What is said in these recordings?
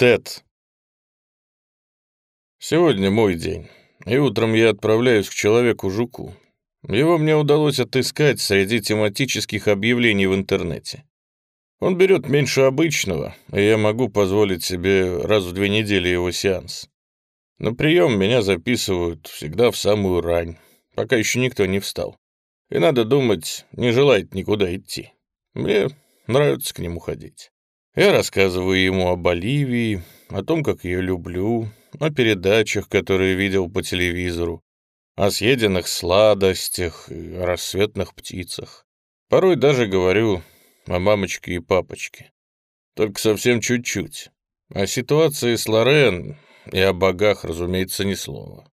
Тед. Сегодня мой день, и утром я отправляюсь к человеку-жуку. Его мне удалось отыскать среди тематических объявлений в интернете. Он берет меньше обычного, и я могу позволить себе раз в две недели его сеанс. На прием меня записывают всегда в самую рань, пока еще никто не встал. И, надо думать, не желает никуда идти. Мне нравится к нему ходить. Я рассказываю ему о Боливии, о том, как ее люблю, о передачах, которые видел по телевизору, о съеденных сладостях и о рассветных птицах. Порой даже говорю о мамочке и папочке. Только совсем чуть-чуть. О ситуации с Лорен и о богах, разумеется, ни слова.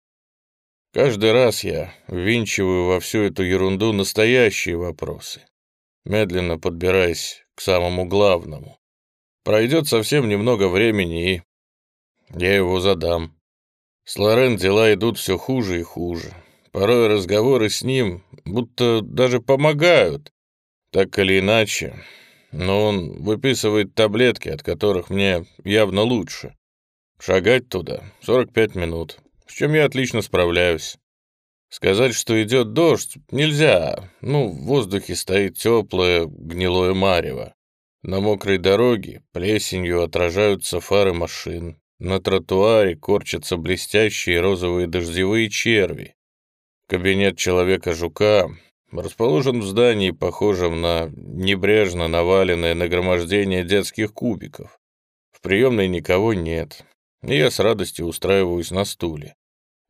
Каждый раз я ввинчиваю во всю эту ерунду настоящие вопросы, медленно подбираясь к самому главному. Пройдет совсем немного времени, и я его задам. С Лорен дела идут все хуже и хуже. Порой разговоры с ним будто даже помогают, так или иначе. Но он выписывает таблетки, от которых мне явно лучше. Шагать туда 45 минут, с чем я отлично справляюсь. Сказать, что идет дождь, нельзя. Ну, в воздухе стоит теплое, гнилое марево. На мокрой дороге плесенью отражаются фары машин. На тротуаре корчатся блестящие розовые дождевые черви. Кабинет человека-жука расположен в здании, похожем на небрежно наваленное нагромождение детских кубиков. В приемной никого нет, и я с радостью устраиваюсь на стуле.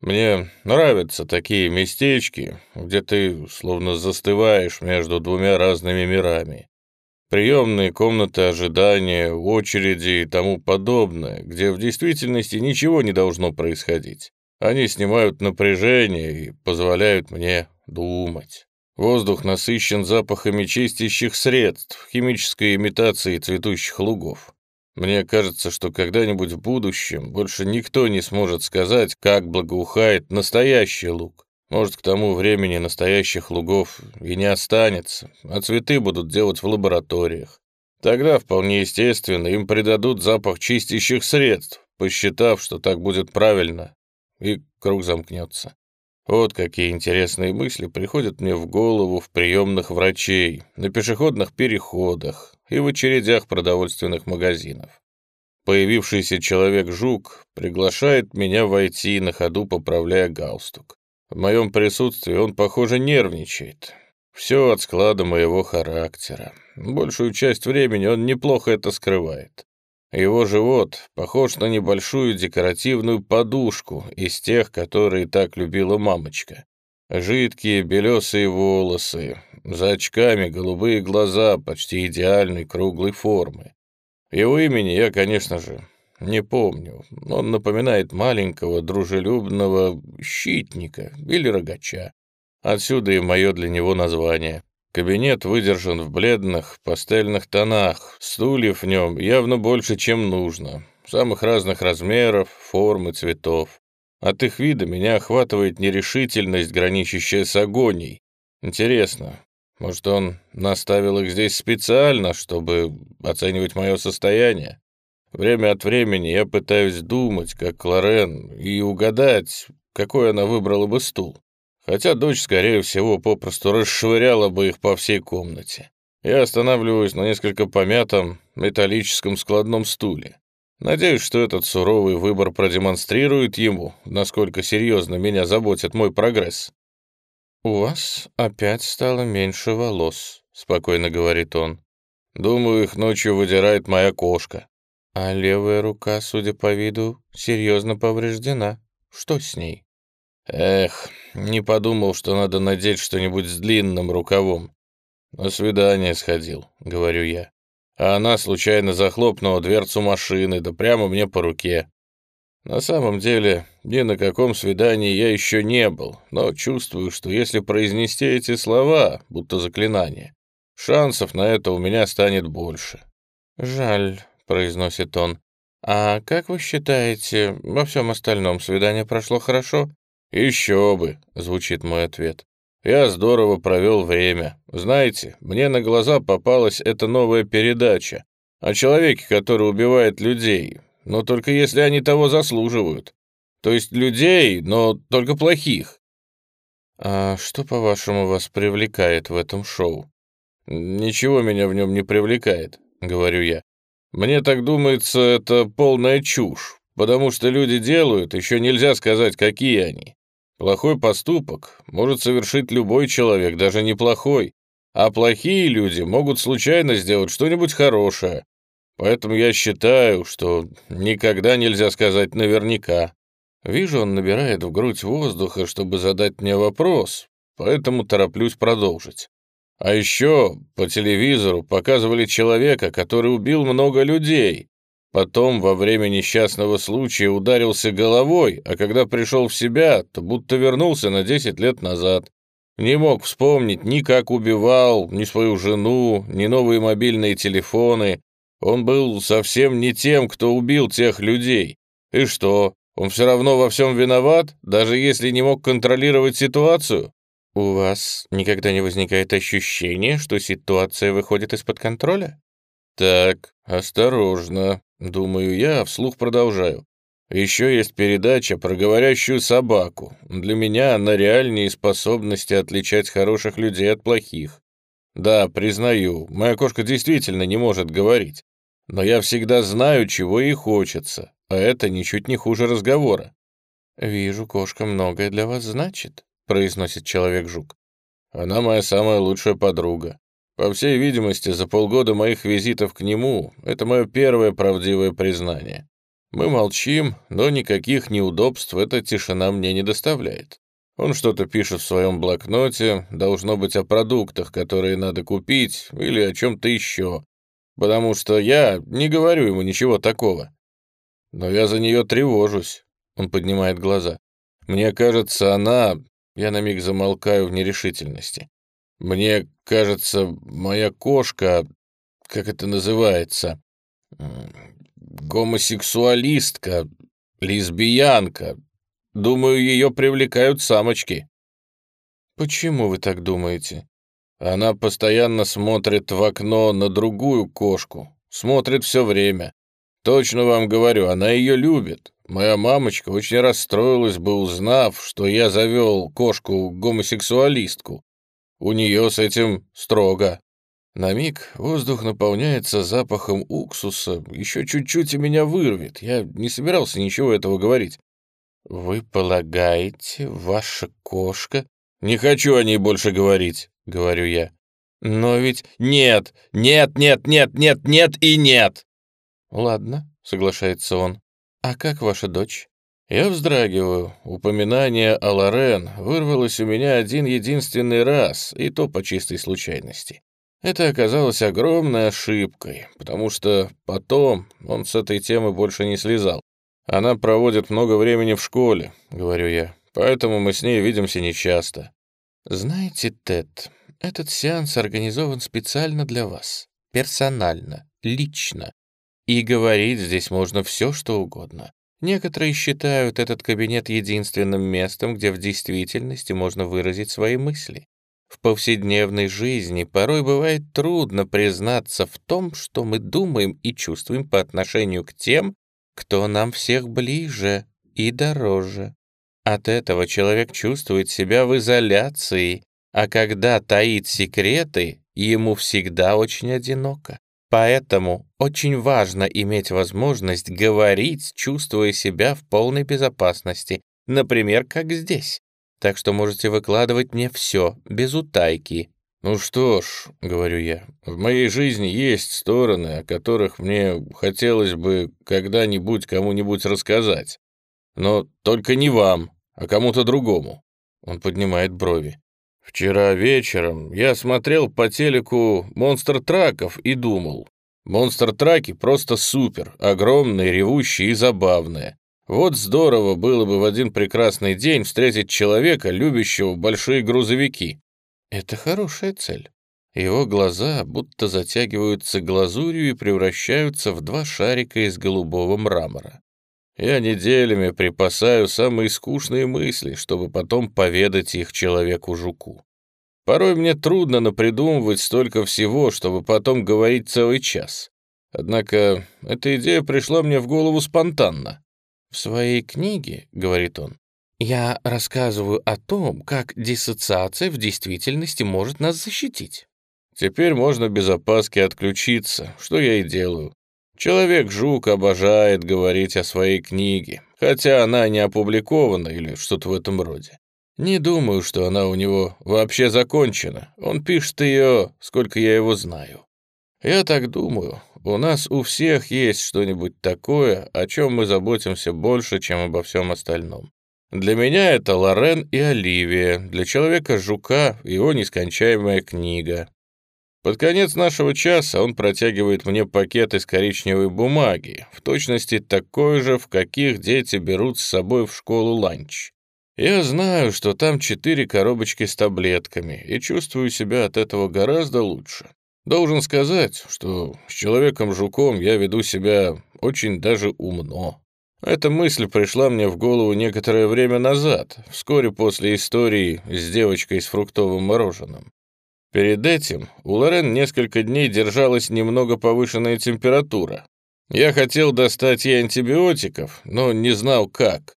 Мне нравятся такие местечки, где ты словно застываешь между двумя разными мирами приемные комнаты ожидания, очереди и тому подобное, где в действительности ничего не должно происходить. Они снимают напряжение и позволяют мне думать. Воздух насыщен запахами чистящих средств, химической имитацией цветущих лугов. Мне кажется, что когда-нибудь в будущем больше никто не сможет сказать, как благоухает настоящий луг. Может, к тому времени настоящих лугов и не останется, а цветы будут делать в лабораториях. Тогда, вполне естественно, им придадут запах чистящих средств, посчитав, что так будет правильно, и круг замкнется. Вот какие интересные мысли приходят мне в голову в приемных врачей, на пешеходных переходах и в очередях продовольственных магазинов. Появившийся человек-жук приглашает меня войти, на ходу поправляя галстук. В моем присутствии он, похоже, нервничает. Все от склада моего характера. Большую часть времени он неплохо это скрывает. Его живот похож на небольшую декоративную подушку из тех, которые так любила мамочка. Жидкие белесые волосы, за очками голубые глаза почти идеальной круглой формы. Его имени я, конечно же, не помню. Он напоминает маленького, дружелюбного щитника или рогача. Отсюда и мое для него название. Кабинет выдержан в бледных пастельных тонах, стульев в нем явно больше, чем нужно, самых разных размеров, форм и цветов. От их вида меня охватывает нерешительность, граничащая с агонией. Интересно, может, он наставил их здесь специально, чтобы оценивать мое состояние? Время от времени я пытаюсь думать, как Кларен, и угадать, какой она выбрала бы стул. Хотя дочь, скорее всего, попросту расшвыряла бы их по всей комнате. Я останавливаюсь на несколько помятом металлическом складном стуле. Надеюсь, что этот суровый выбор продемонстрирует ему, насколько серьезно меня заботит мой прогресс. «У вас опять стало меньше волос», — спокойно говорит он. «Думаю, их ночью выдирает моя кошка». А левая рука, судя по виду, серьезно повреждена. Что с ней? Эх, не подумал, что надо надеть что-нибудь с длинным рукавом. На свидание сходил, говорю я. А она случайно захлопнула дверцу машины, да прямо мне по руке. На самом деле, ни на каком свидании я еще не был, но чувствую, что если произнести эти слова, будто заклинание, шансов на это у меня станет больше. Жаль, — произносит он. «А как вы считаете, во всем остальном свидание прошло хорошо?» «Еще бы», — звучит мой ответ. «Я здорово провел время. Знаете, мне на глаза попалась эта новая передача о человеке, который убивает людей. но только если они того заслуживают. То есть людей, но только плохих. А что, по-вашему, вас привлекает в этом шоу? Ничего меня в нем не привлекает, говорю я. Мне так думается, это полная чушь, потому что люди делают, еще нельзя сказать, какие они. Плохой поступок может совершить любой человек, даже неплохой, а плохие люди могут случайно сделать что-нибудь хорошее. Поэтому я считаю, что никогда нельзя сказать наверняка. Вижу, он набирает в грудь воздуха, чтобы задать мне вопрос, поэтому тороплюсь продолжить. А еще по телевизору показывали человека, который убил много людей. Потом во время несчастного случая ударился головой, а когда пришел в себя, то будто вернулся на 10 лет назад. Не мог вспомнить ни как убивал, ни свою жену, ни новые мобильные телефоны. Он был совсем не тем, кто убил тех людей. И что, он все равно во всем виноват, даже если не мог контролировать ситуацию? У вас никогда не возникает ощущения, что ситуация выходит из-под контроля? Так, осторожно, думаю я, а вслух продолжаю. Еще есть передача про говорящую собаку. Для меня она реальнее способности отличать хороших людей от плохих. Да, признаю, моя кошка действительно не может говорить. Но я всегда знаю, чего ей хочется, а это ничуть не хуже разговора. «Вижу, кошка многое для вас значит», — произносит человек-жук. «Она моя самая лучшая подруга. По всей видимости, за полгода моих визитов к нему это мое первое правдивое признание. Мы молчим, но никаких неудобств эта тишина мне не доставляет. Он что-то пишет в своем блокноте, должно быть о продуктах, которые надо купить, или о чем-то еще, потому что я не говорю ему ничего такого. Но я за нее тревожусь. Он поднимает глаза. Мне кажется, она... Я на миг замолкаю в нерешительности. Мне кажется, моя кошка... Как это называется? Гомосексуалистка, лесбиянка. Думаю, ее привлекают самочки. Почему вы так думаете? Она постоянно смотрит в окно на другую кошку. Смотрит все время. Точно вам говорю, она ее любит. Моя мамочка очень расстроилась бы, узнав, что я завел кошку-гомосексуалистку. У нее с этим строго. На миг воздух наполняется запахом уксуса, еще чуть-чуть и меня вырвет. Я не собирался ничего этого говорить. «Вы полагаете, ваша кошка...» «Не хочу о ней больше говорить», — говорю я. «Но ведь...» «Нет! Нет, нет, нет, нет, нет и нет!» «Ладно», — соглашается он. «А как ваша дочь?» Я вздрагиваю. Упоминание о Лорен вырвалось у меня один единственный раз, и то по чистой случайности. Это оказалось огромной ошибкой, потому что потом он с этой темы больше не слезал. Она проводит много времени в школе, говорю я, поэтому мы с ней видимся нечасто. Знаете, Тед, этот сеанс организован специально для вас, персонально, лично. И говорить здесь можно все, что угодно. Некоторые считают этот кабинет единственным местом, где в действительности можно выразить свои мысли. В повседневной жизни порой бывает трудно признаться в том, что мы думаем и чувствуем по отношению к тем, кто нам всех ближе и дороже. От этого человек чувствует себя в изоляции, а когда таит секреты, ему всегда очень одиноко. Поэтому очень важно иметь возможность говорить, чувствуя себя в полной безопасности, например, как здесь. Так что можете выкладывать мне все, без утайки. «Ну что ж», — говорю я, — «в моей жизни есть стороны, о которых мне хотелось бы когда-нибудь кому-нибудь рассказать. Но только не вам, а кому-то другому». Он поднимает брови. Вчера вечером я смотрел по телеку «Монстр траков» и думал, «Монстр-траки просто супер, огромные, ревущие и забавные. Вот здорово было бы в один прекрасный день встретить человека, любящего большие грузовики». Это хорошая цель. Его глаза будто затягиваются глазурью и превращаются в два шарика из голубого мрамора. Я неделями припасаю самые скучные мысли, чтобы потом поведать их человеку-жуку. Порой мне трудно напридумывать столько всего, чтобы потом говорить целый час. Однако эта идея пришла мне в голову спонтанно. «В своей книге, — говорит он, — я рассказываю о том, как диссоциация в действительности может нас защитить. Теперь можно без опаски отключиться, что я и делаю. Человек-жук обожает говорить о своей книге, хотя она не опубликована или что-то в этом роде. Не думаю, что она у него вообще закончена. Он пишет ее, сколько я его знаю. Я так думаю, у нас у всех есть что-нибудь такое, о чем мы заботимся больше, чем обо всем остальном. Для меня это Лорен и Оливия, для человека-жука его нескончаемая книга, под конец нашего часа он протягивает мне пакет из коричневой бумаги, в точности такой же, в каких дети берут с собой в школу ланч. Я знаю, что там четыре коробочки с таблетками, и чувствую себя от этого гораздо лучше. Должен сказать, что с человеком-жуком я веду себя очень даже умно. Эта мысль пришла мне в голову некоторое время назад, вскоре после истории с девочкой с фруктовым мороженым. Перед этим у Лорен несколько дней держалась немного повышенная температура. Я хотел достать ей антибиотиков, но не знал как.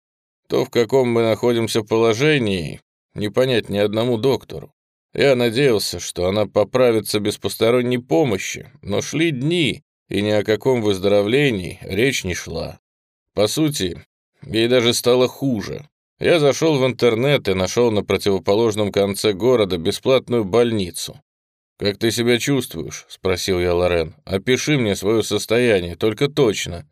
То, в каком мы находимся положении, не понять ни одному доктору. Я надеялся, что она поправится без посторонней помощи, но шли дни, и ни о каком выздоровлении речь не шла. По сути, ей даже стало хуже. Я зашел в интернет и нашел на противоположном конце города бесплатную больницу. «Как ты себя чувствуешь?» — спросил я Лорен. «Опиши мне свое состояние, только точно».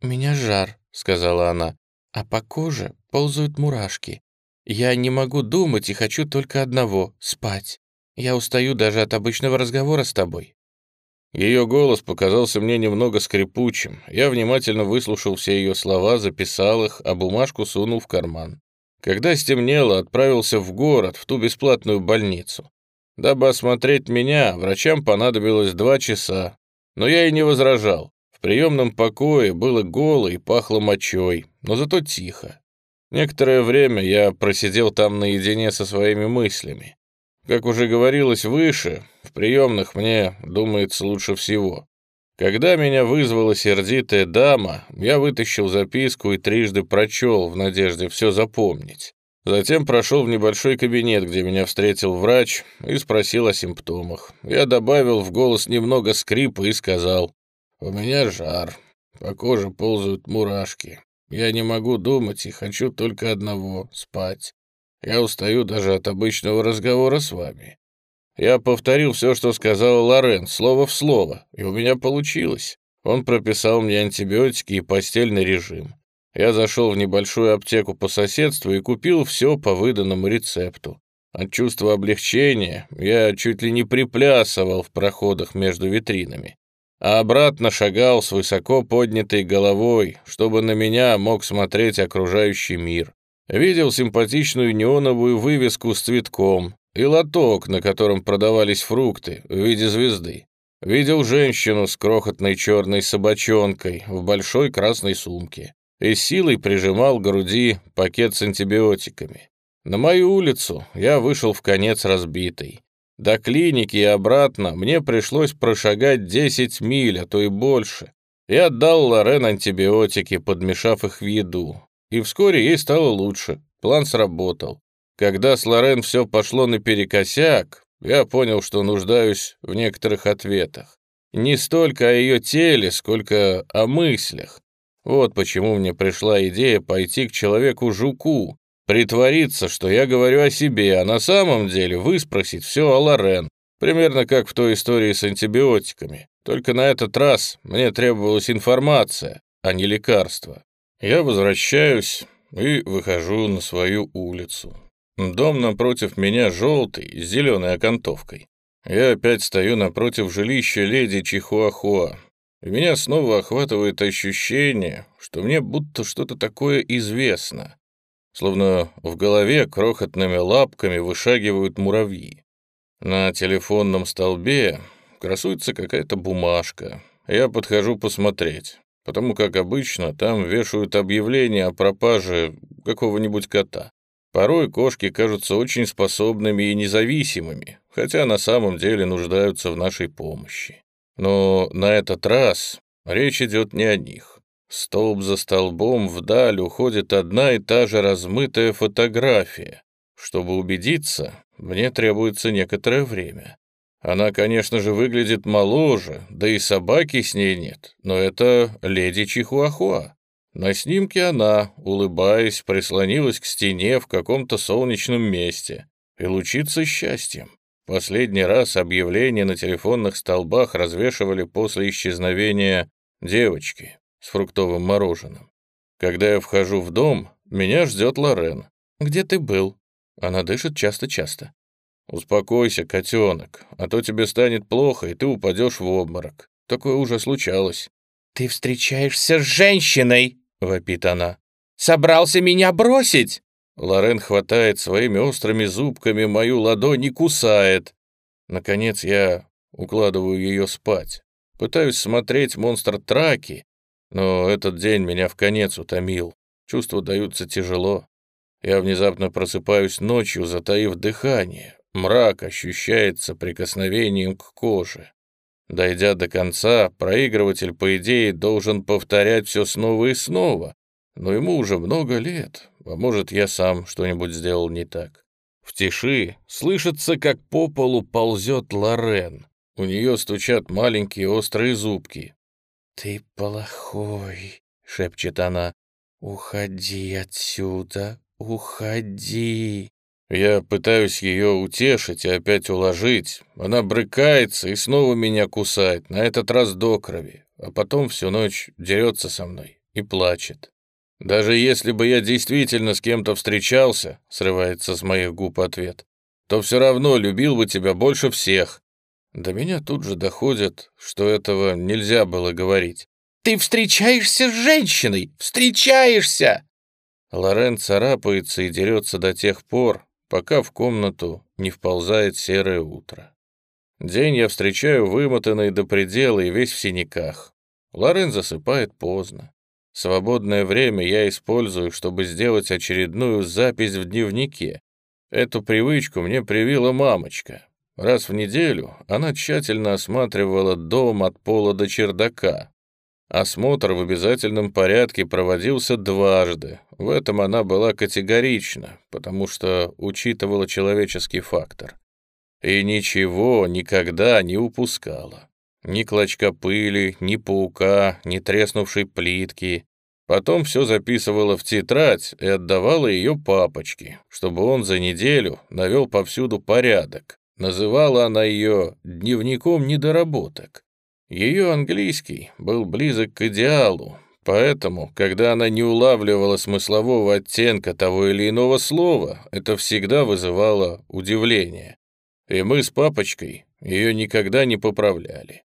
«У меня жар», — сказала она, — «а по коже ползают мурашки. Я не могу думать и хочу только одного — спать. Я устаю даже от обычного разговора с тобой». Ее голос показался мне немного скрипучим. Я внимательно выслушал все ее слова, записал их, а бумажку сунул в карман. Когда стемнело, отправился в город, в ту бесплатную больницу. Дабы осмотреть меня, врачам понадобилось два часа. Но я и не возражал. В приемном покое было голо и пахло мочой, но зато тихо. Некоторое время я просидел там наедине со своими мыслями. Как уже говорилось выше, в приемных мне думается лучше всего. Когда меня вызвала сердитая дама, я вытащил записку и трижды прочел в надежде все запомнить. Затем прошел в небольшой кабинет, где меня встретил врач и спросил о симптомах. Я добавил в голос немного скрипа и сказал, «У меня жар, по коже ползают мурашки. Я не могу думать и хочу только одного — спать. Я устаю даже от обычного разговора с вами. Я повторил все, что сказал Лорен, слово в слово, и у меня получилось. Он прописал мне антибиотики и постельный режим. Я зашел в небольшую аптеку по соседству и купил все по выданному рецепту. От чувства облегчения я чуть ли не приплясывал в проходах между витринами, а обратно шагал с высоко поднятой головой, чтобы на меня мог смотреть окружающий мир. Видел симпатичную неоновую вывеску с цветком и лоток, на котором продавались фрукты в виде звезды. Видел женщину с крохотной черной собачонкой в большой красной сумке и силой прижимал к груди пакет с антибиотиками. На мою улицу я вышел в конец разбитый. До клиники и обратно мне пришлось прошагать 10 миль, а то и больше. Я отдал Лорен антибиотики, подмешав их в еду, и вскоре ей стало лучше. План сработал. Когда с Лорен все пошло наперекосяк, я понял, что нуждаюсь в некоторых ответах. Не столько о ее теле, сколько о мыслях. Вот почему мне пришла идея пойти к человеку-жуку, притвориться, что я говорю о себе, а на самом деле выспросить все о Лорен, примерно как в той истории с антибиотиками. Только на этот раз мне требовалась информация, а не лекарство. Я возвращаюсь и выхожу на свою улицу. Дом напротив меня желтый, с зеленой окантовкой. Я опять стою напротив жилища леди Чихуахуа. И меня снова охватывает ощущение, что мне будто что-то такое известно. Словно в голове крохотными лапками вышагивают муравьи. На телефонном столбе красуется какая-то бумажка. Я подхожу посмотреть потому как обычно там вешают объявления о пропаже какого-нибудь кота. Порой кошки кажутся очень способными и независимыми, хотя на самом деле нуждаются в нашей помощи. Но на этот раз речь идет не о них. Столб за столбом вдаль уходит одна и та же размытая фотография. Чтобы убедиться, мне требуется некоторое время. Она, конечно же, выглядит моложе, да и собаки с ней нет, но это леди Чихуахуа. На снимке она, улыбаясь, прислонилась к стене в каком-то солнечном месте и лучится счастьем. Последний раз объявления на телефонных столбах развешивали после исчезновения девочки с фруктовым мороженым. Когда я вхожу в дом, меня ждет Лорен. «Где ты был?» Она дышит часто-часто. «Успокойся, котенок, а то тебе станет плохо, и ты упадешь в обморок. Такое уже случалось». «Ты встречаешься с женщиной!» — вопит она. «Собрался меня бросить!» Лорен хватает своими острыми зубками мою ладонь и кусает. Наконец я укладываю ее спать. Пытаюсь смотреть монстр Траки, но этот день меня в конец утомил. Чувства даются тяжело. Я внезапно просыпаюсь ночью, затаив дыхание. Мрак ощущается прикосновением к коже. Дойдя до конца, проигрыватель, по идее, должен повторять все снова и снова. Но ему уже много лет, а может, я сам что-нибудь сделал не так. В тиши слышится, как по полу ползет Лорен. У нее стучат маленькие острые зубки. «Ты плохой», — шепчет она. «Уходи отсюда, уходи». Я пытаюсь ее утешить и опять уложить. Она брыкается и снова меня кусает, на этот раз до крови, а потом всю ночь дерется со мной и плачет. Даже если бы я действительно с кем-то встречался, срывается с моих губ ответ, то все равно любил бы тебя больше всех. До меня тут же доходит, что этого нельзя было говорить. «Ты встречаешься с женщиной! Встречаешься!» Лорен царапается и дерется до тех пор, пока в комнату не вползает серое утро. День я встречаю вымотанный до предела и весь в синяках. Лорен засыпает поздно. Свободное время я использую, чтобы сделать очередную запись в дневнике. Эту привычку мне привила мамочка, Раз в неделю она тщательно осматривала дом от пола до чердака. Осмотр в обязательном порядке проводился дважды. В этом она была категорична, потому что учитывала человеческий фактор. И ничего никогда не упускала. Ни клочка пыли, ни паука, ни треснувшей плитки. Потом все записывала в тетрадь и отдавала ее папочке, чтобы он за неделю навел повсюду порядок. Называла она ее «дневником недоработок». Ее английский был близок к идеалу, поэтому, когда она не улавливала смыслового оттенка того или иного слова, это всегда вызывало удивление. И мы с папочкой ее никогда не поправляли.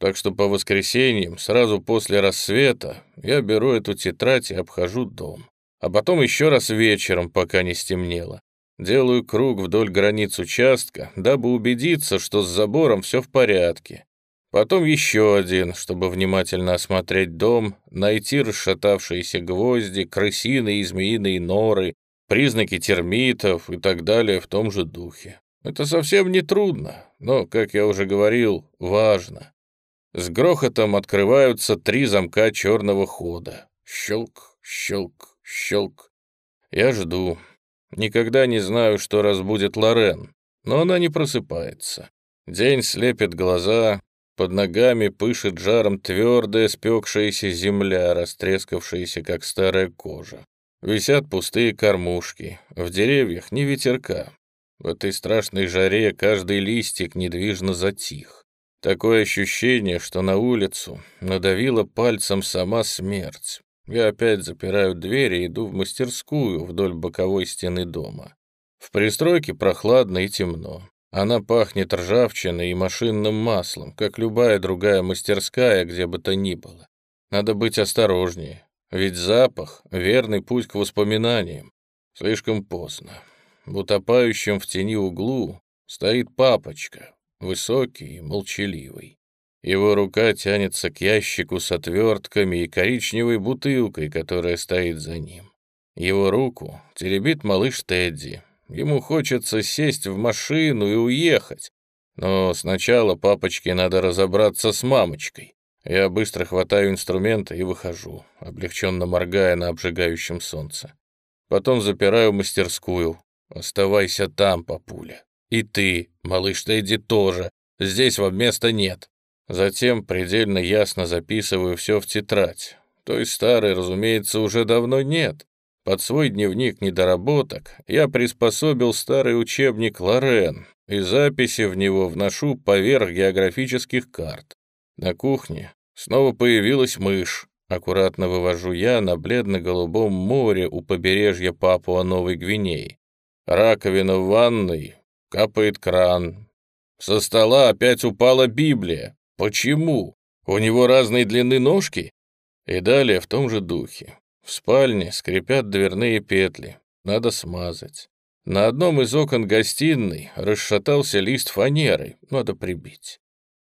Так что по воскресеньям, сразу после рассвета, я беру эту тетрадь и обхожу дом. А потом еще раз вечером, пока не стемнело. Делаю круг вдоль границ участка, дабы убедиться, что с забором все в порядке. Потом еще один, чтобы внимательно осмотреть дом, найти расшатавшиеся гвозди, крысиные и змеиные норы, признаки термитов и так далее в том же духе. Это совсем не трудно, но, как я уже говорил, важно. С грохотом открываются три замка черного хода. Щелк, щелк, щелк. Я жду. Никогда не знаю, что разбудит Лорен, но она не просыпается. День слепит глаза, под ногами пышет жаром твердая спекшаяся земля, растрескавшаяся, как старая кожа. Висят пустые кормушки, в деревьях ни ветерка. В этой страшной жаре каждый листик недвижно затих. Такое ощущение, что на улицу надавила пальцем сама смерть. Я опять запираю дверь и иду в мастерскую вдоль боковой стены дома. В пристройке прохладно и темно. Она пахнет ржавчиной и машинным маслом, как любая другая мастерская, где бы то ни было. Надо быть осторожнее, ведь запах — верный путь к воспоминаниям. Слишком поздно. В утопающем в тени углу стоит папочка, высокий и молчаливый. Его рука тянется к ящику с отвертками и коричневой бутылкой, которая стоит за ним. Его руку теребит малыш Тедди. Ему хочется сесть в машину и уехать. Но сначала папочке надо разобраться с мамочкой. Я быстро хватаю инструменты и выхожу, облегченно моргая на обжигающем солнце. Потом запираю мастерскую. Оставайся там, папуля. И ты, малыш Тедди, тоже. Здесь вам места нет. Затем предельно ясно записываю все в тетрадь. Той старой, разумеется, уже давно нет. Под свой дневник недоработок я приспособил старый учебник «Лорен», и записи в него вношу поверх географических карт. На кухне снова появилась мышь. Аккуратно вывожу я на бледно-голубом море у побережья Папуа-Новой Гвинеи. Раковина в ванной, капает кран. Со стола опять упала Библия. Почему? У него разной длины ножки? И далее в том же духе. В спальне скрипят дверные петли. Надо смазать. На одном из окон гостиной расшатался лист фанеры. Надо прибить.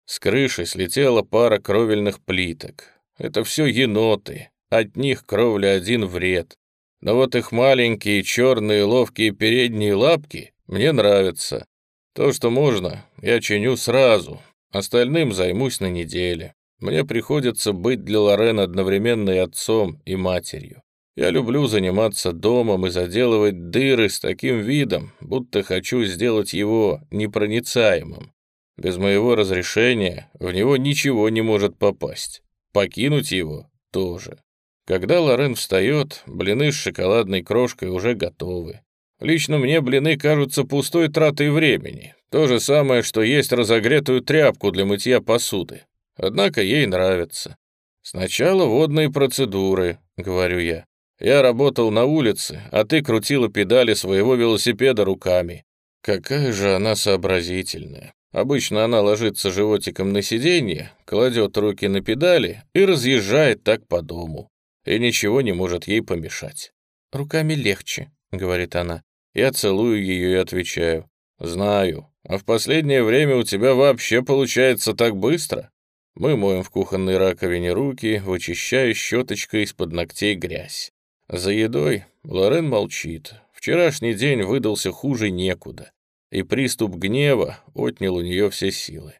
С крыши слетела пара кровельных плиток. Это все еноты. От них кровля один вред. Но вот их маленькие черные ловкие передние лапки мне нравятся. То, что можно, я чиню сразу. Остальным займусь на неделе. Мне приходится быть для Лорен одновременно и отцом, и матерью. Я люблю заниматься домом и заделывать дыры с таким видом, будто хочу сделать его непроницаемым. Без моего разрешения в него ничего не может попасть. Покинуть его тоже. Когда Лорен встает, блины с шоколадной крошкой уже готовы. Лично мне блины кажутся пустой тратой времени. То же самое, что есть разогретую тряпку для мытья посуды. Однако ей нравится. Сначала водные процедуры, говорю я. Я работал на улице, а ты крутила педали своего велосипеда руками. Какая же она сообразительная. Обычно она ложится животиком на сиденье, кладет руки на педали и разъезжает так по дому. И ничего не может ей помешать. «Руками легче», — говорит она. Я целую ее и отвечаю. «Знаю. А в последнее время у тебя вообще получается так быстро?» Мы моем в кухонной раковине руки, вычищая щеточкой из-под ногтей грязь. За едой Лорен молчит. Вчерашний день выдался хуже некуда, и приступ гнева отнял у нее все силы.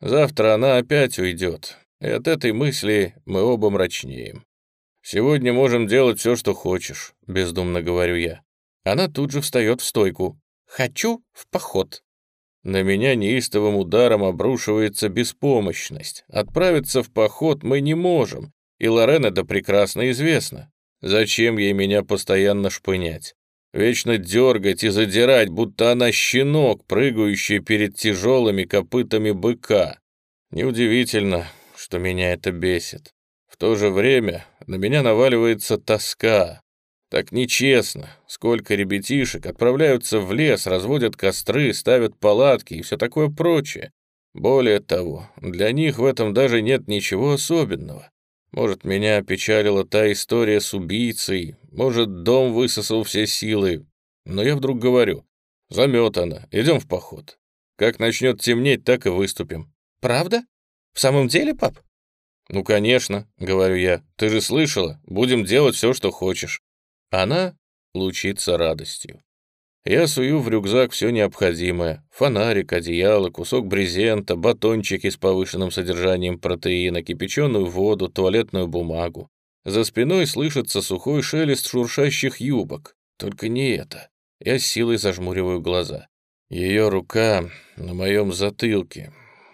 Завтра она опять уйдет, и от этой мысли мы оба мрачнеем. «Сегодня можем делать все, что хочешь», — бездумно говорю я. Она тут же встает в стойку. «Хочу в поход». На меня неистовым ударом обрушивается беспомощность. Отправиться в поход мы не можем, и Лорен это прекрасно известно. Зачем ей меня постоянно шпынять? Вечно дергать и задирать, будто она щенок, прыгающий перед тяжелыми копытами быка. Неудивительно, что меня это бесит. В то же время на меня наваливается тоска. Так нечестно. Сколько ребятишек отправляются в лес, разводят костры, ставят палатки и все такое прочее. Более того, для них в этом даже нет ничего особенного. Может, меня опечалила та история с убийцей, может, дом высосал все силы. Но я вдруг говорю, заметано, идем в поход. Как начнет темнеть, так и выступим. Правда? В самом деле, пап? Ну, конечно, говорю я, ты же слышала, будем делать все, что хочешь. Она лучится радостью. Я сую в рюкзак все необходимое. Фонарик, одеяло, кусок брезента, батончики с повышенным содержанием протеина, кипяченую воду, туалетную бумагу. За спиной слышится сухой шелест шуршащих юбок. Только не это. Я с силой зажмуриваю глаза. Ее рука на моем затылке,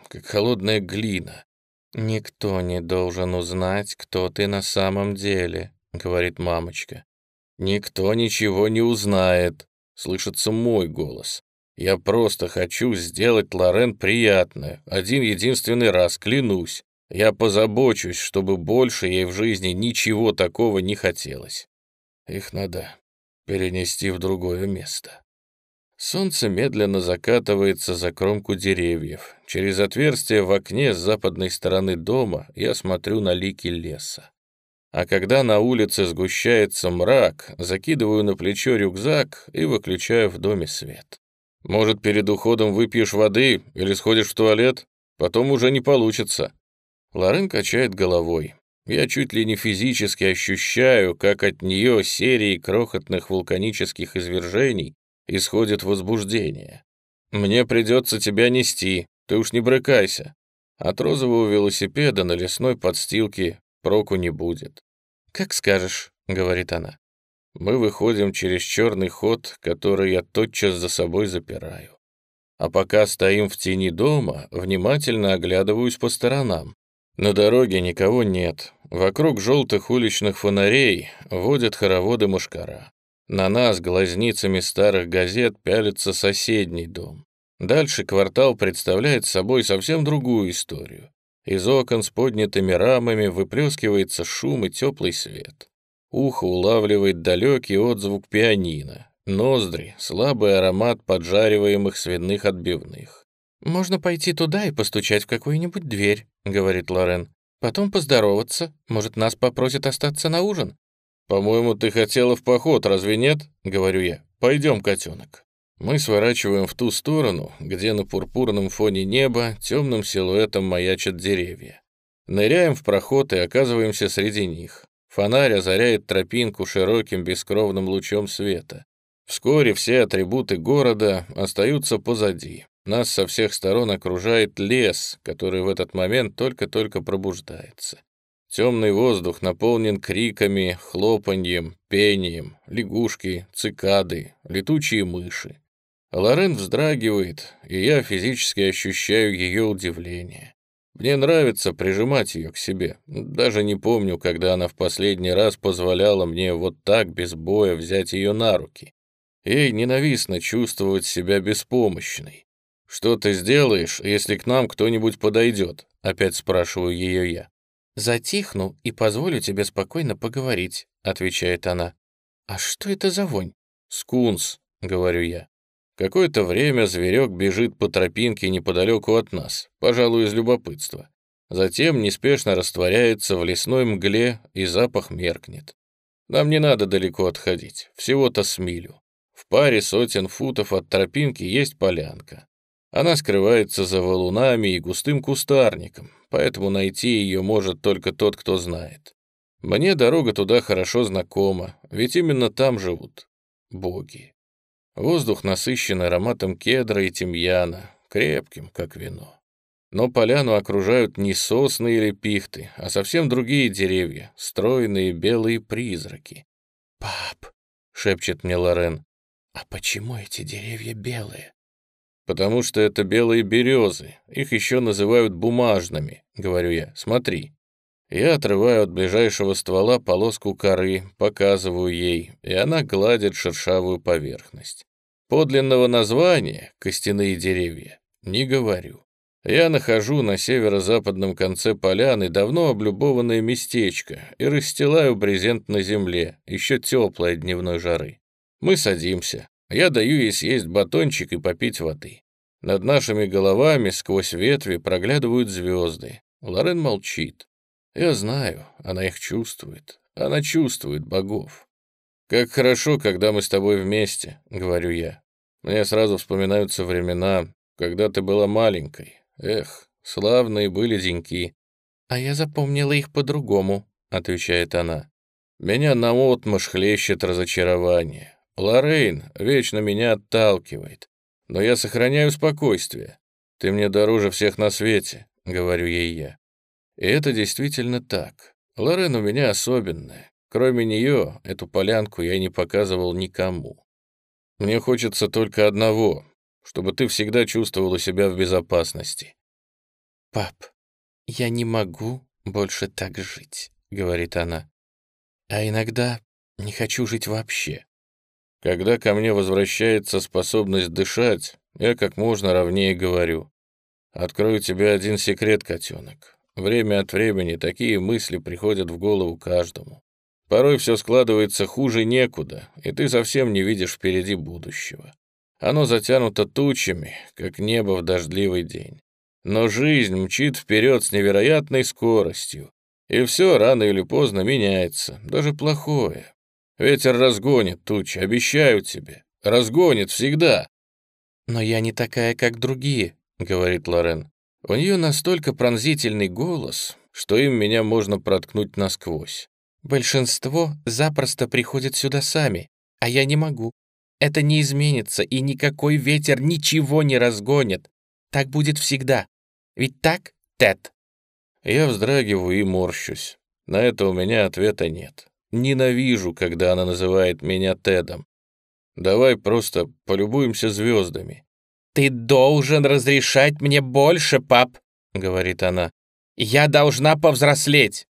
как холодная глина. «Никто не должен узнать, кто ты на самом деле», — говорит мамочка. «Никто ничего не узнает», — слышится мой голос. «Я просто хочу сделать Лорен приятное. Один единственный раз, клянусь. Я позабочусь, чтобы больше ей в жизни ничего такого не хотелось. Их надо перенести в другое место». Солнце медленно закатывается за кромку деревьев. Через отверстие в окне с западной стороны дома я смотрю на лики леса. А когда на улице сгущается мрак, закидываю на плечо рюкзак и выключаю в доме свет. Может, перед уходом выпьешь воды или сходишь в туалет? Потом уже не получится. Лорен качает головой. Я чуть ли не физически ощущаю, как от нее серии крохотных вулканических извержений исходит возбуждение. «Мне придется тебя нести», Ты уж не брыкайся. От розового велосипеда на лесной подстилке проку не будет. «Как скажешь», — говорит она. Мы выходим через черный ход, который я тотчас за собой запираю. А пока стоим в тени дома, внимательно оглядываюсь по сторонам. На дороге никого нет. Вокруг желтых уличных фонарей водят хороводы мушкара. На нас глазницами старых газет пялится соседний дом. Дальше квартал представляет собой совсем другую историю. Из окон с поднятыми рамами выплескивается шум и теплый свет. Ухо улавливает далекий отзвук пианино. Ноздри — слабый аромат поджариваемых свиных отбивных. «Можно пойти туда и постучать в какую-нибудь дверь», — говорит Лорен. «Потом поздороваться. Может, нас попросят остаться на ужин?» «По-моему, ты хотела в поход, разве нет?» — говорю я. «Пойдем, котенок». Мы сворачиваем в ту сторону, где на пурпурном фоне неба темным силуэтом маячат деревья. Ныряем в проход и оказываемся среди них. Фонарь озаряет тропинку широким бескровным лучом света. Вскоре все атрибуты города остаются позади. Нас со всех сторон окружает лес, который в этот момент только-только пробуждается. Темный воздух наполнен криками, хлопаньем, пением, лягушки, цикады, летучие мыши. Лорен вздрагивает, и я физически ощущаю ее удивление. Мне нравится прижимать ее к себе. Даже не помню, когда она в последний раз позволяла мне вот так без боя взять ее на руки. Ей ненавистно чувствовать себя беспомощной. «Что ты сделаешь, если к нам кто-нибудь подойдет?» — опять спрашиваю ее я. «Затихну и позволю тебе спокойно поговорить», — отвечает она. «А что это за вонь?» «Скунс», — говорю я. Какое-то время зверек бежит по тропинке неподалеку от нас, пожалуй, из любопытства. Затем неспешно растворяется в лесной мгле, и запах меркнет. Нам не надо далеко отходить, всего-то с милю. В паре сотен футов от тропинки есть полянка. Она скрывается за валунами и густым кустарником, поэтому найти ее может только тот, кто знает. Мне дорога туда хорошо знакома, ведь именно там живут боги. Воздух насыщен ароматом кедра и тимьяна, крепким, как вино. Но поляну окружают не сосны или пихты, а совсем другие деревья, стройные белые призраки. «Пап», — шепчет мне Лорен, — «а почему эти деревья белые?» «Потому что это белые березы, их еще называют бумажными», — говорю я, — «смотри». Я отрываю от ближайшего ствола полоску коры, показываю ей, и она гладит шершавую поверхность. Подлинного названия «костяные деревья» не говорю. Я нахожу на северо-западном конце поляны давно облюбованное местечко и расстилаю брезент на земле, еще теплой дневной жары. Мы садимся. Я даю ей съесть батончик и попить воды. Над нашими головами сквозь ветви проглядывают звезды. Лорен молчит. Я знаю, она их чувствует. Она чувствует богов. «Как хорошо, когда мы с тобой вместе», — говорю я. Мне сразу вспоминаются времена, когда ты была маленькой. Эх, славные были деньки. «А я запомнила их по-другому», — отвечает она. «Меня наотмашь хлещет разочарование. Лоррейн вечно меня отталкивает. Но я сохраняю спокойствие. Ты мне дороже всех на свете», — говорю ей я. И это действительно так. Лорен у меня особенная. Кроме нее, эту полянку я не показывал никому. Мне хочется только одного, чтобы ты всегда чувствовала себя в безопасности. «Пап, я не могу больше так жить», — говорит она. «А иногда не хочу жить вообще». Когда ко мне возвращается способность дышать, я как можно ровнее говорю. Открою тебе один секрет, котенок. Время от времени такие мысли приходят в голову каждому. Порой все складывается хуже некуда, и ты совсем не видишь впереди будущего. Оно затянуто тучами, как небо в дождливый день. Но жизнь мчит вперед с невероятной скоростью, и все рано или поздно меняется, даже плохое. Ветер разгонит тучи, обещаю тебе. Разгонит всегда. «Но я не такая, как другие», — говорит Лорен. У нее настолько пронзительный голос, что им меня можно проткнуть насквозь. Большинство запросто приходят сюда сами, а я не могу. Это не изменится, и никакой ветер ничего не разгонит. Так будет всегда. Ведь так, Тед?» Я вздрагиваю и морщусь. На это у меня ответа нет. Ненавижу, когда она называет меня Тедом. Давай просто полюбуемся звездами. «Ты должен разрешать мне больше, пап», — говорит она. «Я должна повзрослеть».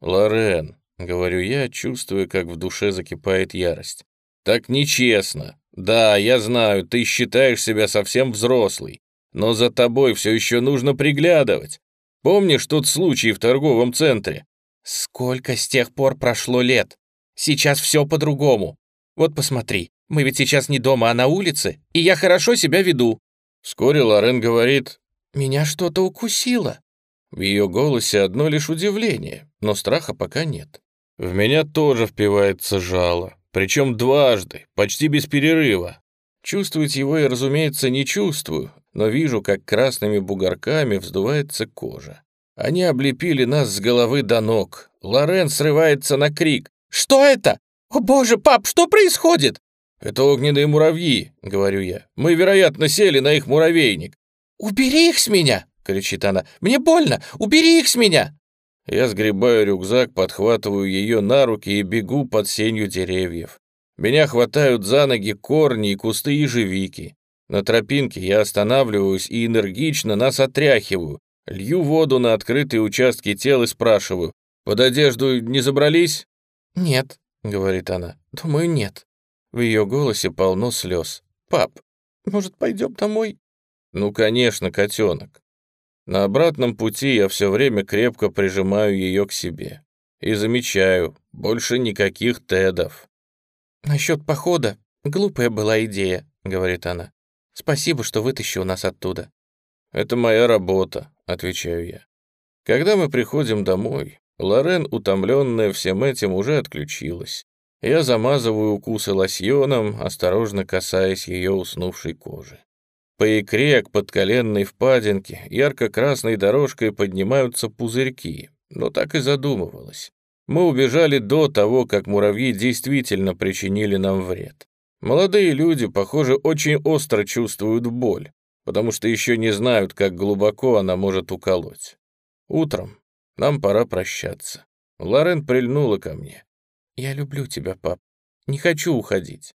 «Лорен», — говорю я, чувствуя, как в душе закипает ярость. «Так нечестно. Да, я знаю, ты считаешь себя совсем взрослый, но за тобой все еще нужно приглядывать. Помнишь тот случай в торговом центре?» «Сколько с тех пор прошло лет? Сейчас все по-другому. Вот посмотри, мы ведь сейчас не дома, а на улице, и я хорошо себя веду». Вскоре Лорен говорит, «Меня что-то укусило». В ее голосе одно лишь удивление, но страха пока нет. В меня тоже впивается жало, причем дважды, почти без перерыва. Чувствовать его я, разумеется, не чувствую, но вижу, как красными бугорками вздувается кожа. Они облепили нас с головы до ног. Лорен срывается на крик. «Что это? О боже, пап, что происходит?» «Это огненные муравьи», — говорю я. «Мы, вероятно, сели на их муравейник». «Убери их с меня!» — кричит она. «Мне больно! Убери их с меня!» Я сгребаю рюкзак, подхватываю ее на руки и бегу под сенью деревьев. Меня хватают за ноги корни и кусты ежевики. На тропинке я останавливаюсь и энергично нас отряхиваю, лью воду на открытые участки тел и спрашиваю, «Под одежду не забрались?» «Нет», — говорит она, — «думаю, нет». В ее голосе полно слез. «Пап, может, пойдем домой?» «Ну, конечно, котенок». На обратном пути я все время крепко прижимаю ее к себе. И замечаю, больше никаких тедов. «Насчет похода глупая была идея», — говорит она. «Спасибо, что вытащил нас оттуда». «Это моя работа», — отвечаю я. Когда мы приходим домой, Лорен, утомленная всем этим, уже отключилась. Я замазываю укусы лосьоном, осторожно касаясь ее уснувшей кожи. По икре к подколенной впадинке ярко-красной дорожкой поднимаются пузырьки, но так и задумывалось. Мы убежали до того, как муравьи действительно причинили нам вред. Молодые люди, похоже, очень остро чувствуют боль, потому что еще не знают, как глубоко она может уколоть. Утром нам пора прощаться. Лорен прильнула ко мне. «Я люблю тебя, пап. Не хочу уходить».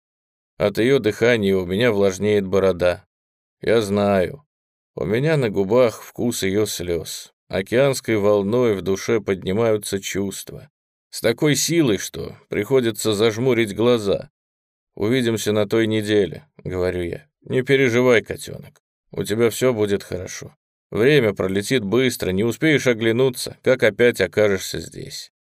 От ее дыхания у меня влажнеет борода. Я знаю. У меня на губах вкус ее слез. Океанской волной в душе поднимаются чувства. С такой силой, что приходится зажмурить глаза. «Увидимся на той неделе», — говорю я. «Не переживай, котенок. У тебя все будет хорошо. Время пролетит быстро, не успеешь оглянуться, как опять окажешься здесь.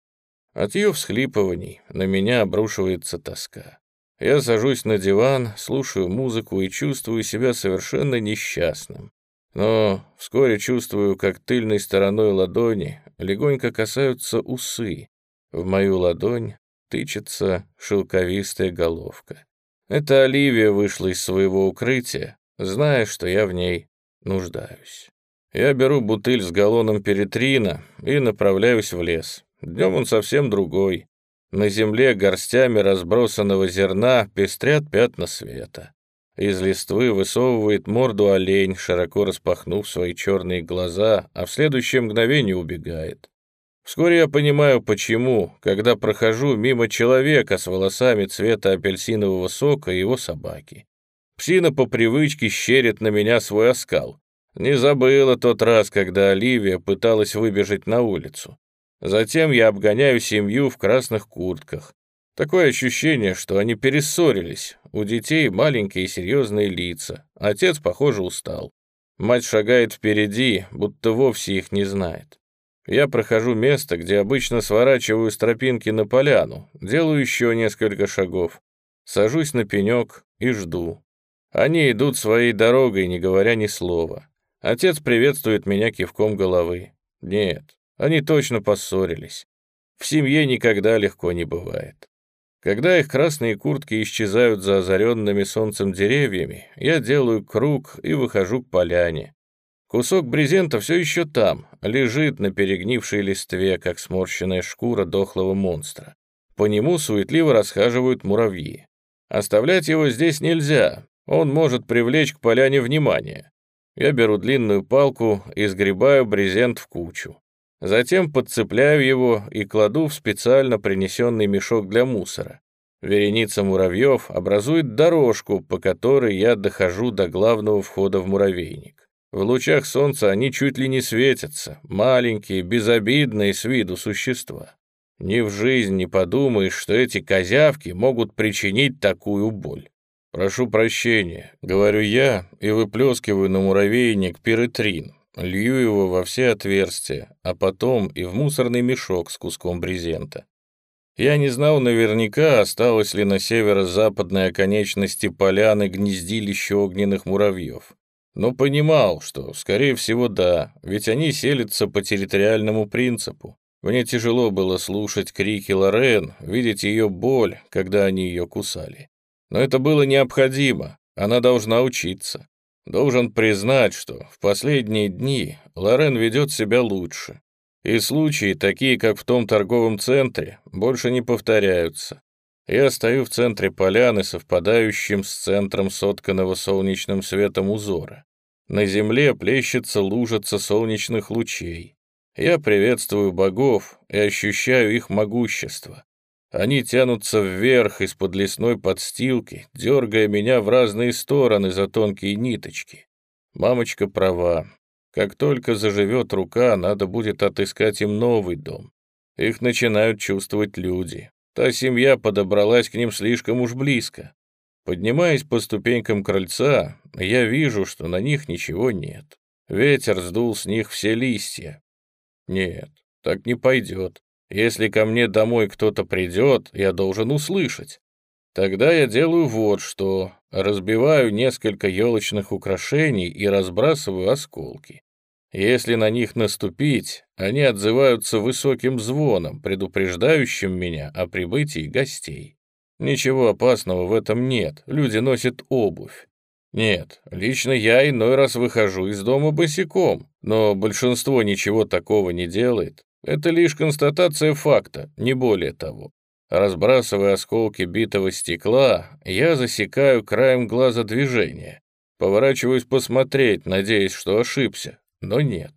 От ее всхлипываний на меня обрушивается тоска. Я сажусь на диван, слушаю музыку и чувствую себя совершенно несчастным. Но вскоре чувствую, как тыльной стороной ладони легонько касаются усы. В мою ладонь тычется шелковистая головка. Это Оливия вышла из своего укрытия, зная, что я в ней нуждаюсь. Я беру бутыль с галлоном перитрина и направляюсь в лес. Днем он совсем другой. На земле горстями разбросанного зерна пестрят пятна света. Из листвы высовывает морду олень, широко распахнув свои черные глаза, а в следующее мгновение убегает. Вскоре я понимаю, почему, когда прохожу мимо человека с волосами цвета апельсинового сока и его собаки. Псина по привычке щерит на меня свой оскал. Не забыла тот раз, когда Оливия пыталась выбежать на улицу. Затем я обгоняю семью в красных куртках. Такое ощущение, что они перессорились. У детей маленькие серьезные лица. Отец, похоже, устал. Мать шагает впереди, будто вовсе их не знает. Я прохожу место, где обычно сворачиваю с тропинки на поляну, делаю еще несколько шагов, сажусь на пенек и жду. Они идут своей дорогой, не говоря ни слова. Отец приветствует меня кивком головы. Нет, они точно поссорились. В семье никогда легко не бывает. Когда их красные куртки исчезают за озаренными солнцем деревьями, я делаю круг и выхожу к поляне. Кусок брезента все еще там, лежит на перегнившей листве, как сморщенная шкура дохлого монстра. По нему суетливо расхаживают муравьи. Оставлять его здесь нельзя, он может привлечь к поляне внимание. Я беру длинную палку и сгребаю брезент в кучу. Затем подцепляю его и кладу в специально принесенный мешок для мусора. Вереница муравьев образует дорожку, по которой я дохожу до главного входа в муравейник. В лучах солнца они чуть ли не светятся, маленькие, безобидные с виду существа. Ни в жизнь не подумаешь, что эти козявки могут причинить такую боль. «Прошу прощения», — говорю я и выплескиваю на муравейник пиретрин, лью его во все отверстия, а потом и в мусорный мешок с куском брезента. Я не знал наверняка, осталось ли на северо-западной оконечности поляны гнездилище огненных муравьев. Но понимал, что, скорее всего, да, ведь они селятся по территориальному принципу. Мне тяжело было слушать крики Лорен, видеть ее боль, когда они ее кусали. Но это было необходимо, она должна учиться. Должен признать, что в последние дни Лорен ведет себя лучше. И случаи, такие как в том торговом центре, больше не повторяются. Я стою в центре поляны, совпадающим с центром сотканного солнечным светом узора. На земле плещется лужица солнечных лучей. Я приветствую богов и ощущаю их могущество. Они тянутся вверх из-под лесной подстилки, дергая меня в разные стороны за тонкие ниточки. Мамочка права. Как только заживет рука, надо будет отыскать им новый дом. Их начинают чувствовать люди. Та семья подобралась к ним слишком уж близко. Поднимаясь по ступенькам крыльца, я вижу, что на них ничего нет. Ветер сдул с них все листья. Нет, так не пойдет. Если ко мне домой кто-то придет, я должен услышать. Тогда я делаю вот что. Разбиваю несколько елочных украшений и разбрасываю осколки. Если на них наступить, они отзываются высоким звоном, предупреждающим меня о прибытии гостей. Ничего опасного в этом нет, люди носят обувь. Нет, лично я иной раз выхожу из дома босиком, но большинство ничего такого не делает. Это лишь констатация факта, не более того. Разбрасывая осколки битого стекла, я засекаю краем глаза движение. Поворачиваюсь посмотреть, надеясь, что ошибся, но нет.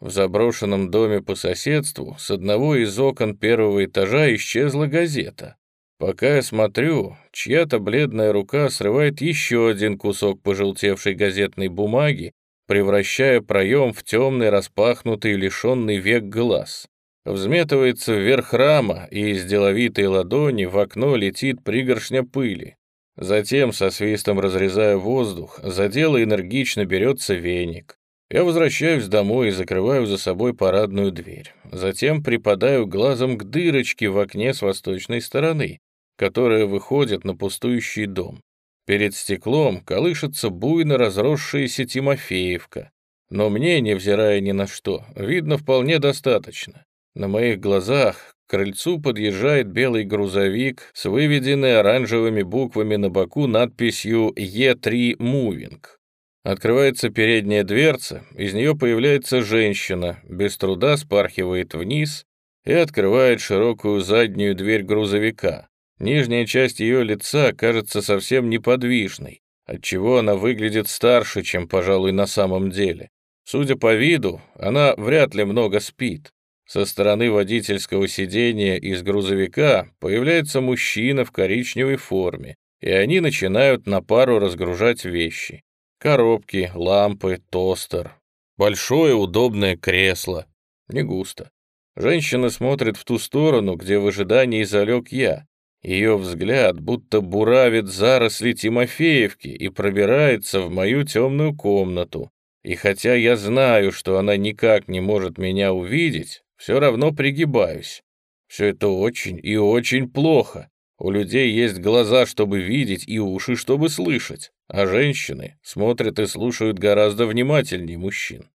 В заброшенном доме по соседству с одного из окон первого этажа исчезла газета. Пока я смотрю, чья-то бледная рука срывает еще один кусок пожелтевшей газетной бумаги превращая проем в темный, распахнутый, лишенный век глаз. Взметывается вверх рама, и из деловитой ладони в окно летит пригоршня пыли. Затем, со свистом разрезая воздух, за дело энергично берется веник. Я возвращаюсь домой и закрываю за собой парадную дверь. Затем припадаю глазом к дырочке в окне с восточной стороны, которая выходит на пустующий дом. Перед стеклом колышется буйно разросшаяся Тимофеевка. Но мне, невзирая ни на что, видно вполне достаточно. На моих глазах к крыльцу подъезжает белый грузовик с выведенной оранжевыми буквами на боку надписью «Е3 Мувинг». Открывается передняя дверца, из нее появляется женщина, без труда спархивает вниз и открывает широкую заднюю дверь грузовика. Нижняя часть ее лица кажется совсем неподвижной, отчего она выглядит старше, чем, пожалуй, на самом деле. Судя по виду, она вряд ли много спит. Со стороны водительского сидения из грузовика появляется мужчина в коричневой форме, и они начинают на пару разгружать вещи. Коробки, лампы, тостер. Большое удобное кресло. Не густо. Женщина смотрит в ту сторону, где в ожидании залег я, ее взгляд будто буравит заросли Тимофеевки и пробирается в мою темную комнату. И хотя я знаю, что она никак не может меня увидеть, все равно пригибаюсь. Все это очень и очень плохо. У людей есть глаза, чтобы видеть, и уши, чтобы слышать, а женщины смотрят и слушают гораздо внимательнее мужчин.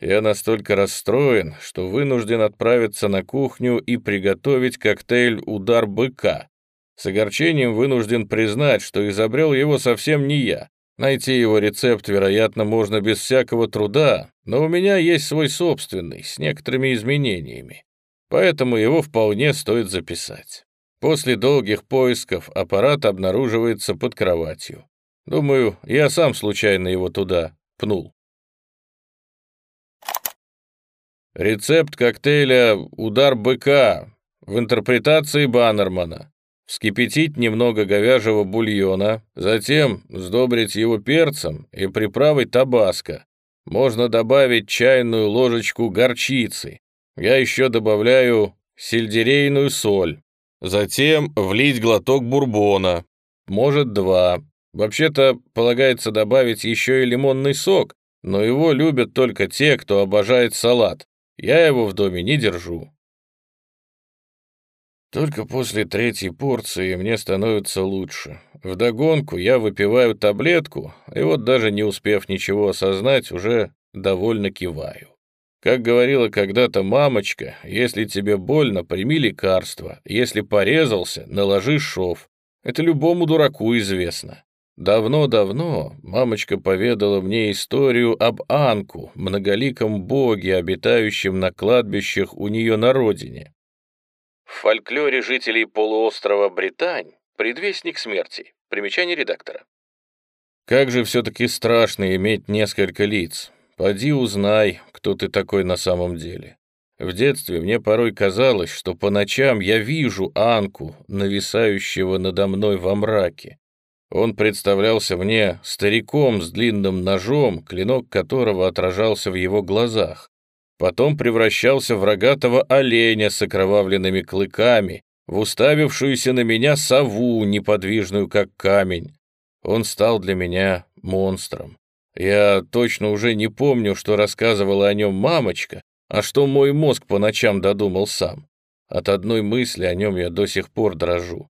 Я настолько расстроен, что вынужден отправиться на кухню и приготовить коктейль «Удар быка», с огорчением вынужден признать, что изобрел его совсем не я. Найти его рецепт, вероятно, можно без всякого труда, но у меня есть свой собственный, с некоторыми изменениями. Поэтому его вполне стоит записать. После долгих поисков аппарат обнаруживается под кроватью. Думаю, я сам случайно его туда пнул. Рецепт коктейля «Удар быка» в интерпретации Баннермана. Вскипятить немного говяжьего бульона, затем сдобрить его перцем и приправой табаско. Можно добавить чайную ложечку горчицы. Я еще добавляю сельдерейную соль. Затем влить глоток бурбона, может два. Вообще-то полагается добавить еще и лимонный сок, но его любят только те, кто обожает салат. Я его в доме не держу. Только после третьей порции мне становится лучше. Вдогонку я выпиваю таблетку, и вот даже не успев ничего осознать, уже довольно киваю. Как говорила когда-то мамочка, если тебе больно, прими лекарство, если порезался, наложи шов. Это любому дураку известно. Давно-давно мамочка поведала мне историю об Анку, многоликом боге, обитающем на кладбищах у нее на родине. В фольклоре жителей полуострова Британь предвестник смерти. Примечание редактора. Как же все-таки страшно иметь несколько лиц. Поди узнай, кто ты такой на самом деле. В детстве мне порой казалось, что по ночам я вижу Анку, нависающего надо мной во мраке. Он представлялся мне стариком с длинным ножом, клинок которого отражался в его глазах. Потом превращался в рогатого оленя с окровавленными клыками, в уставившуюся на меня сову, неподвижную как камень. Он стал для меня монстром. Я точно уже не помню, что рассказывала о нем мамочка, а что мой мозг по ночам додумал сам. От одной мысли о нем я до сих пор дрожу.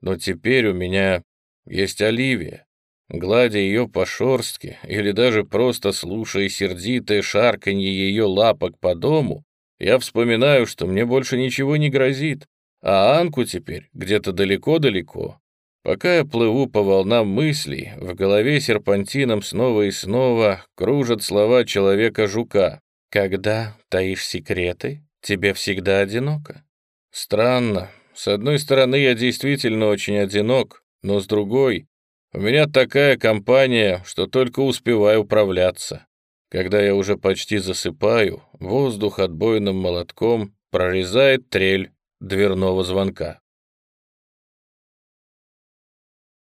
Но теперь у меня есть Оливия. Гладя ее по шорстке или даже просто слушая сердитое шарканье ее лапок по дому, я вспоминаю, что мне больше ничего не грозит, а Анку теперь где-то далеко-далеко. Пока я плыву по волнам мыслей, в голове серпантином снова и снова кружат слова человека-жука. «Когда таишь секреты, тебе всегда одиноко». Странно. С одной стороны, я действительно очень одинок, но с другой, у меня такая компания, что только успеваю управляться. Когда я уже почти засыпаю, воздух отбойным молотком прорезает трель дверного звонка.